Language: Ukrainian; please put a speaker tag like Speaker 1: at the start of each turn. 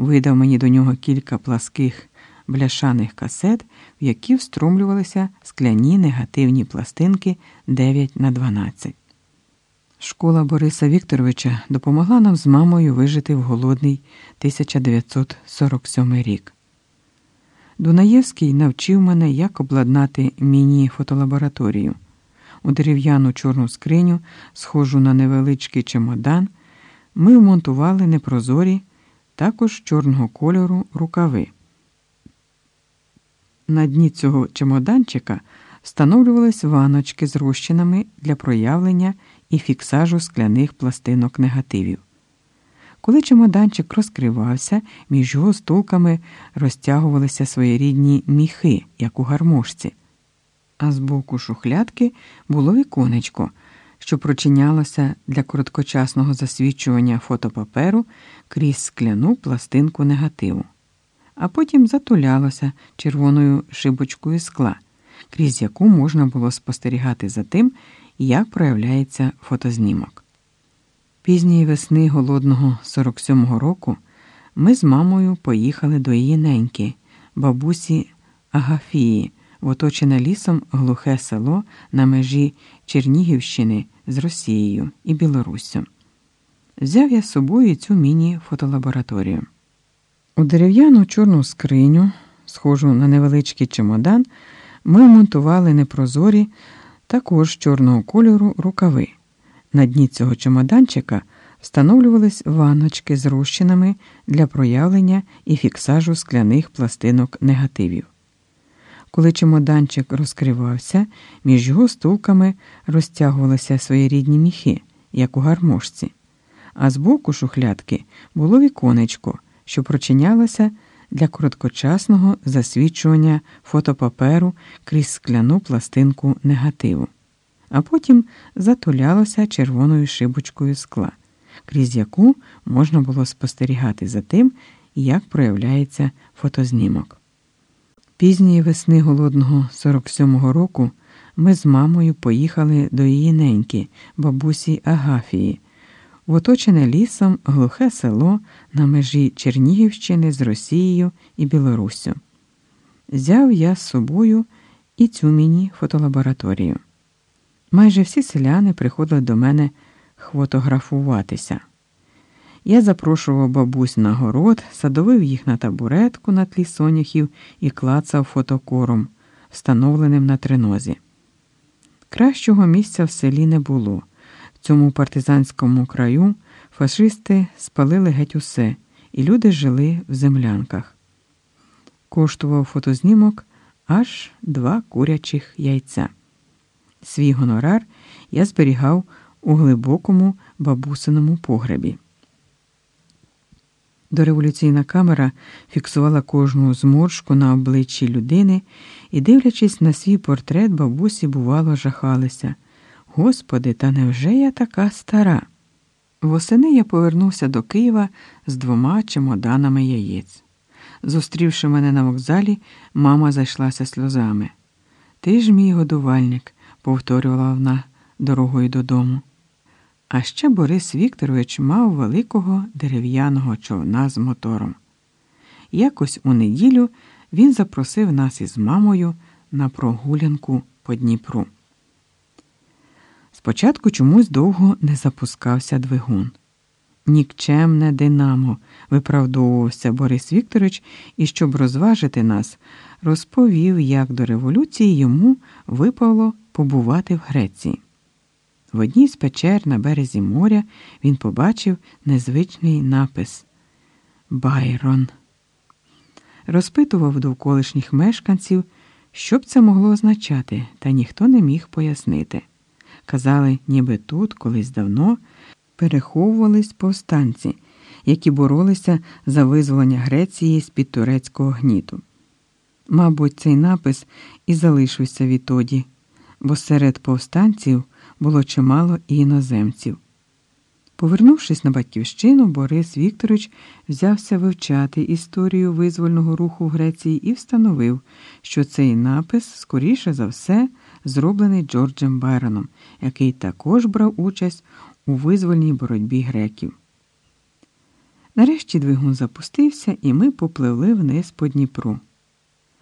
Speaker 1: видав мені до нього кілька пласких бляшаних касет, в які встромлювалися скляні негативні пластинки 9 на 12. Школа Бориса Вікторовича допомогла нам з мамою вижити в голодний 1947 рік. Дунаєвський навчив мене, як обладнати міні-фотолабораторію. У дерев'яну чорну скриню, схожу на невеличкий чемодан, ми вмонтували непрозорі, також чорного кольору рукави. На дні цього чемоданчика встановлювались ваночки з розчинами для проявлення і фіксажу скляних пластинок негативів. Коли чемоданчик розкривався, між його стулками розтягувалися своєрідні міхи, як у гармошці, а з боку шухлядки було віконечко, що прочинялося для короткочасного засвідчування фотопаперу крізь скляну пластинку негативу, а потім затулялося червоною шибочкою скла, крізь яку можна було спостерігати за тим, як проявляється фотознімок. Пізньої весни голодного 47-го року ми з мамою поїхали до її неньки, бабусі Агафії, в оточене лісом глухе село на межі Чернігівщини з Росією і Білоруссю. Взяв я з собою цю міні-фотолабораторію. У дерев'яну чорну скриню, схожу на невеличкий чемодан, ми монтували непрозорі, також чорного кольору рукави. На дні цього чемоданчика встановлювались ваночки з розчинами для проявлення і фіксажу скляних пластинок негативів. Коли чемоданчик розкривався, між його стулками розтягувалися своєрідні міхи, як у гармошці, а з боку шухлядки було віконечко, що прочинялося для короткочасного засвідчування фотопаперу крізь скляну пластинку негативу а потім затулялося червоною шибочкою скла, крізь яку можна було спостерігати за тим, як проявляється фотознімок. Пізньої весни голодного 47-го року ми з мамою поїхали до її неньки, бабусі Агафії, в оточене лісом глухе село на межі Чернігівщини з Росією і Білоруссю. Взяв я з собою і цю міні фотолабораторію. Майже всі селяни приходили до мене хвотографуватися. Я запрошував бабусь на город, садовив їх на табуретку на тлі соняхів і клацав фотокором, встановленим на тринозі. Кращого місця в селі не було. В цьому партизанському краю фашисти спалили геть усе, і люди жили в землянках. Коштував фотознімок аж два курячих яйця. Свій гонорар я зберігав у глибокому бабусиному погребі. Дореволюційна камера фіксувала кожну зморшку на обличчі людини і, дивлячись на свій портрет, бабусі, бувало, жахалися. Господи, та невже я така стара? Восени я повернувся до Києва з двома чемоданами яєць. Зустрівши мене на вокзалі, мама зайшлася сльозами. Ти ж мій годувальник повторювала вона дорогою додому. А ще Борис Вікторович мав великого дерев'яного човна з мотором. Якось у неділю він запросив нас із мамою на прогулянку по Дніпру. Спочатку чомусь довго не запускався двигун. Нікчемне динамо, виправдовувався Борис Вікторович, і щоб розважити нас, розповів, як до революції йому випало побувати в Греції. В одній з печер на березі моря він побачив незвичний напис Байрон. Розпитував довколишніх мешканців, що б це могло означати, та ніхто не міг пояснити. Казали, ніби тут, колись давно, переховувались повстанці, які боролися за визволення Греції з під турецького гніту. Мабуть, цей напис і залишився відтоді бо серед повстанців було чимало і іноземців. Повернувшись на батьківщину, Борис Вікторович взявся вивчати історію визвольного руху в Греції і встановив, що цей напис, скоріше за все, зроблений Джорджем Байроном, який також брав участь у визвольній боротьбі греків. Нарешті двигун запустився, і ми попливли вниз по Дніпру.